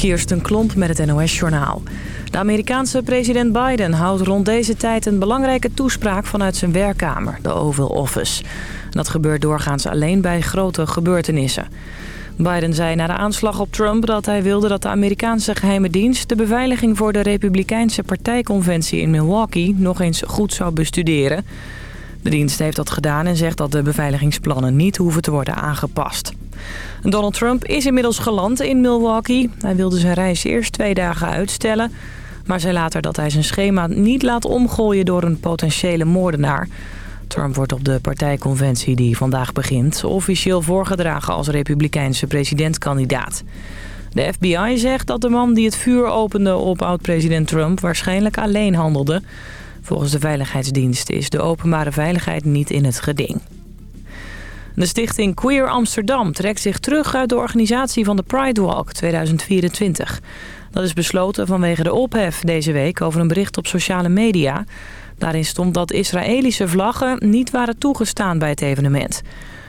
Kirsten Klomp met het NOS-journaal. De Amerikaanse president Biden houdt rond deze tijd een belangrijke toespraak vanuit zijn werkkamer, de Oval Office. Dat gebeurt doorgaans alleen bij grote gebeurtenissen. Biden zei na de aanslag op Trump dat hij wilde dat de Amerikaanse geheime dienst... de beveiliging voor de Republikeinse partijconventie in Milwaukee nog eens goed zou bestuderen. De dienst heeft dat gedaan en zegt dat de beveiligingsplannen niet hoeven te worden aangepast. Donald Trump is inmiddels geland in Milwaukee. Hij wilde zijn reis eerst twee dagen uitstellen... maar zei later dat hij zijn schema niet laat omgooien door een potentiële moordenaar... Trump wordt op de partijconventie die vandaag begint... officieel voorgedragen als republikeinse presidentkandidaat. De FBI zegt dat de man die het vuur opende op oud-president Trump... waarschijnlijk alleen handelde. Volgens de Veiligheidsdienst is de openbare veiligheid niet in het geding. De stichting Queer Amsterdam trekt zich terug uit de organisatie van de Pride Walk 2024. Dat is besloten vanwege de ophef deze week over een bericht op sociale media... Daarin stond dat Israëlische vlaggen niet waren toegestaan bij het evenement.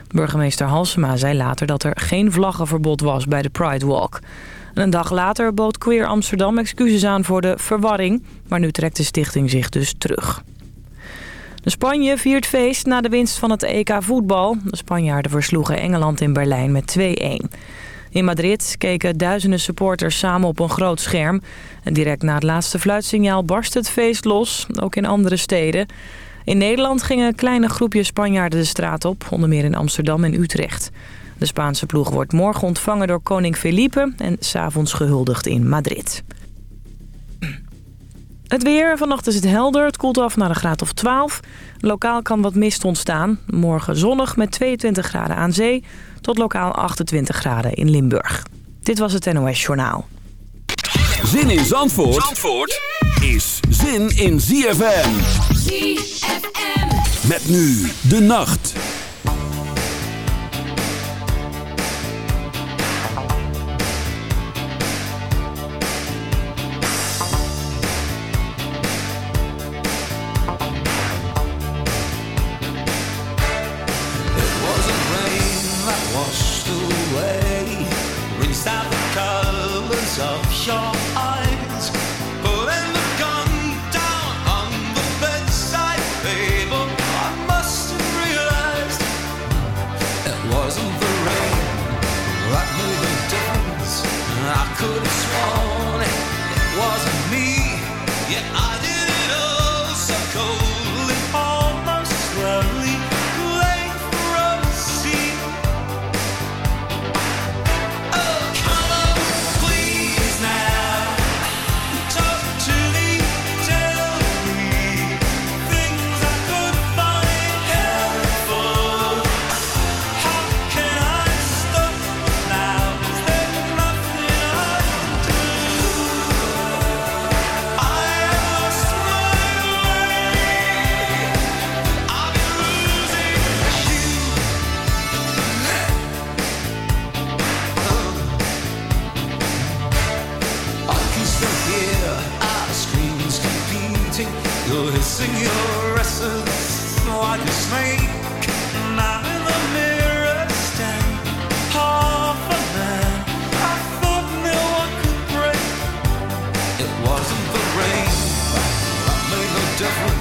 Burgemeester Halsema zei later dat er geen vlaggenverbod was bij de Pride Walk. een dag later bood Queer Amsterdam excuses aan voor de verwarring... maar nu trekt de stichting zich dus terug. Spanje viert feest na de winst van het EK voetbal. De Spanjaarden versloegen Engeland in Berlijn met 2-1. In Madrid keken duizenden supporters samen op een groot scherm. En direct na het laatste fluitsignaal barst het feest los, ook in andere steden. In Nederland gingen kleine groepjes Spanjaarden de straat op, onder meer in Amsterdam en Utrecht. De Spaanse ploeg wordt morgen ontvangen door koning Felipe en s'avonds gehuldigd in Madrid. Het weer. Vannacht is het helder. Het koelt af naar een graad of 12. Lokaal kan wat mist ontstaan. Morgen zonnig met 22 graden aan zee tot lokaal 28 graden in Limburg. Dit was het NOS Journaal. Zin in Zandvoort, Zandvoort is zin in ZFM. ZFM. Met nu de nacht. Do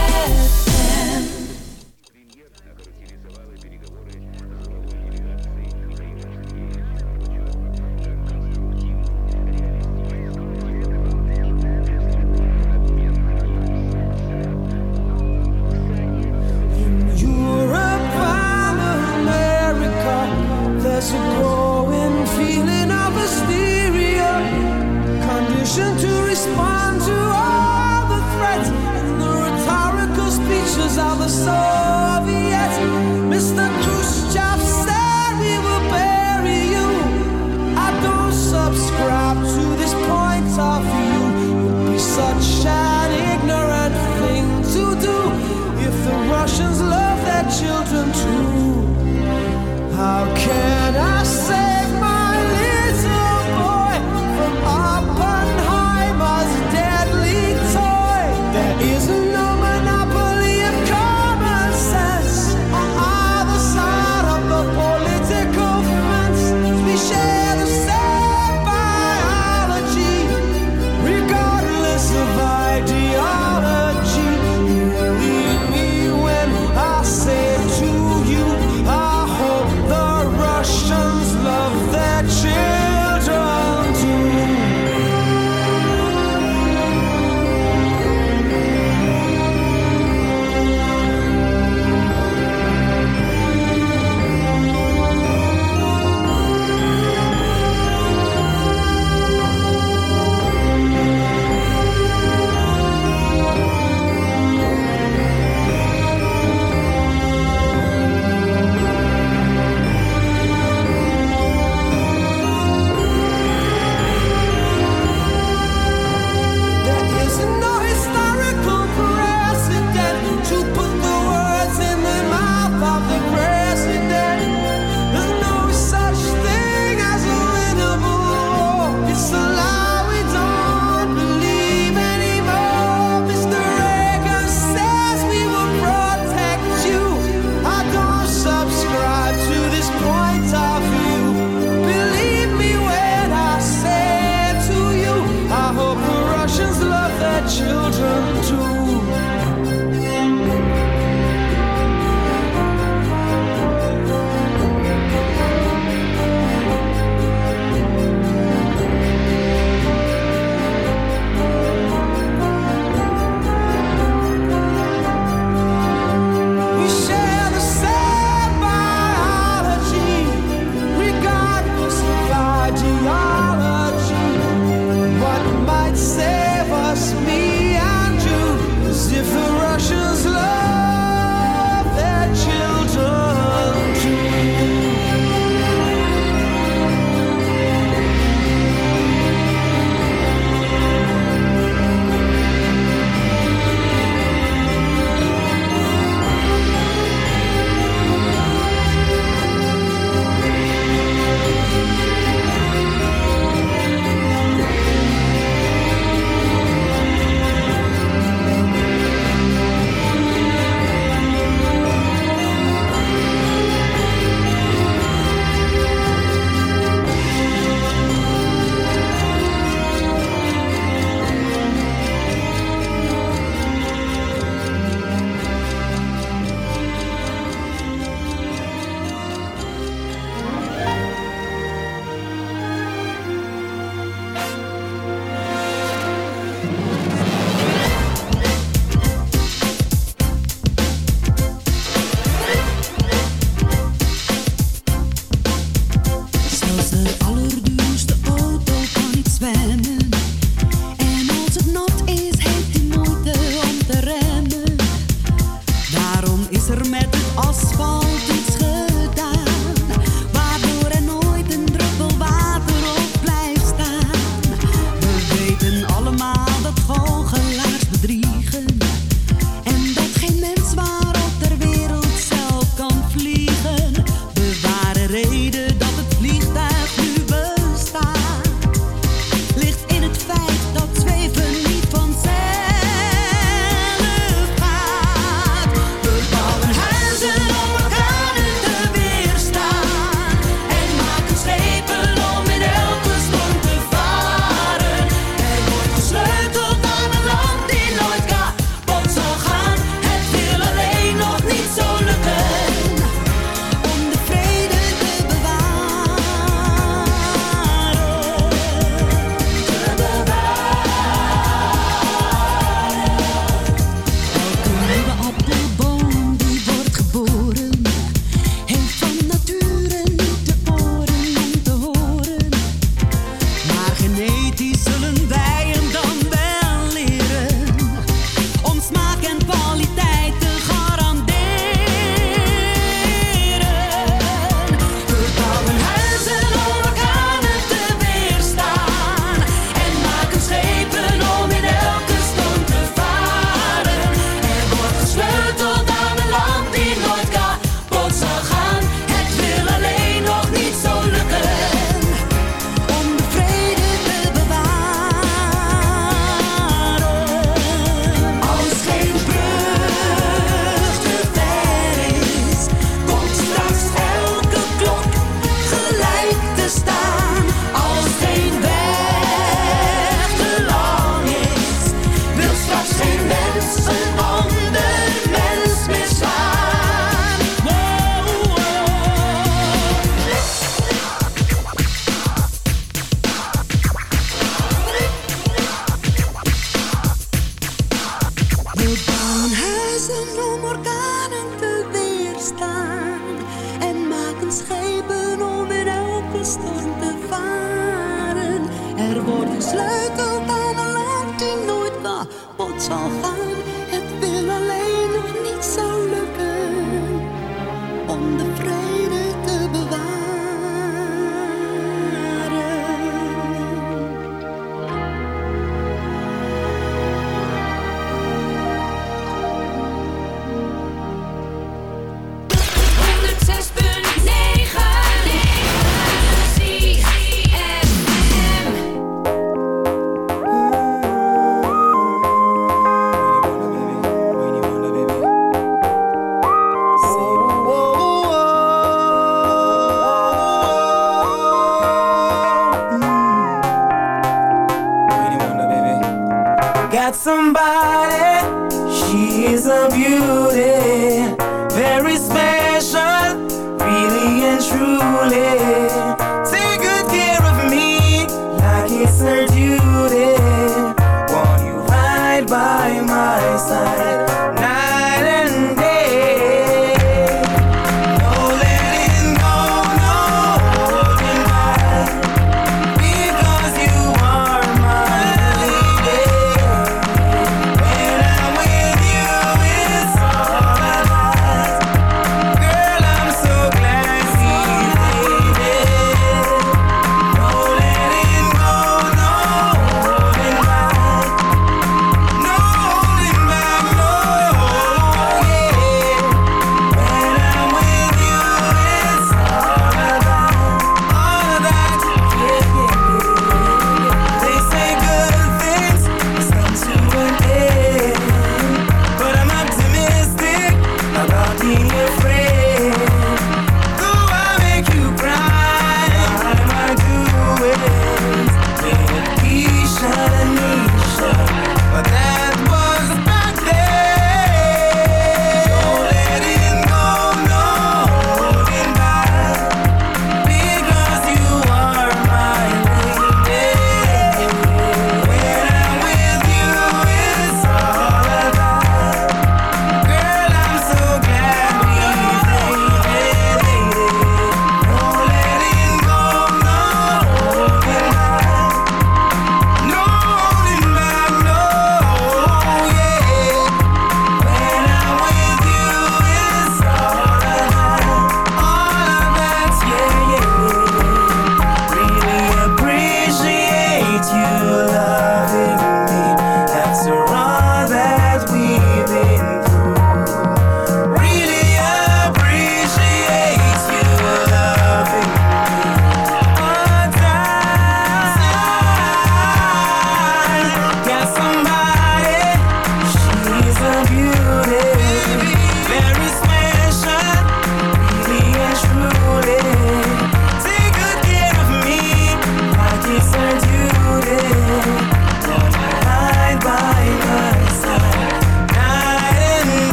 No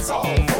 It's all.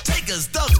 takers, thugs,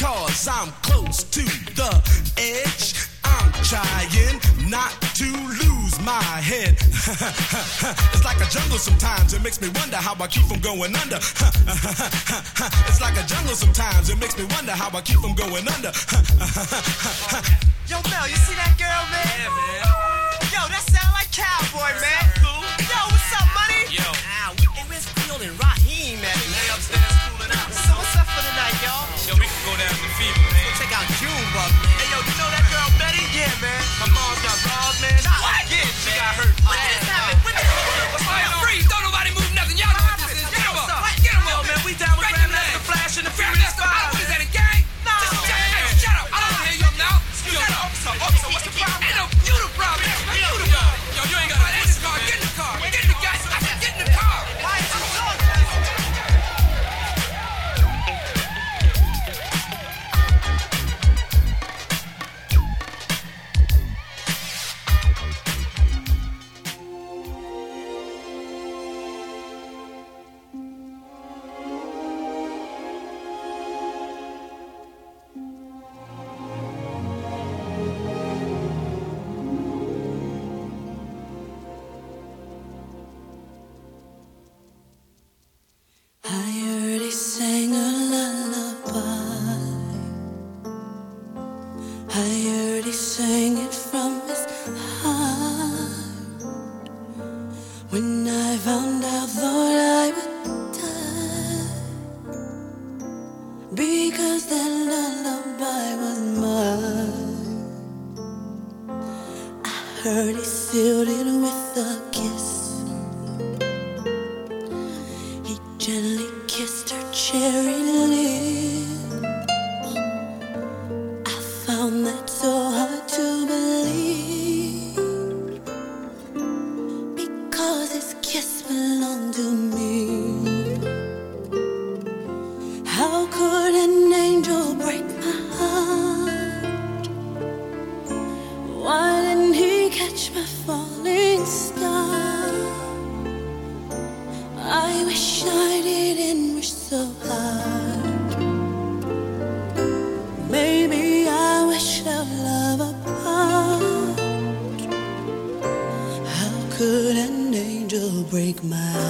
cause I'm close to the edge. I'm trying not to lose my head. it's like a jungle sometimes, it makes me wonder how I keep from going under. it's like a jungle sometimes, it makes me wonder how I keep from going under. Yo, Mel, you see that girl, man? Yeah, man. Yo, that sound like cowboy, man. Cool. Yo, what's up, money? Yo, ah, where's Field and Raheem at? Lay upstairs. Yo, we can go down to FEMA, 'Cause this kiss belongs to me? my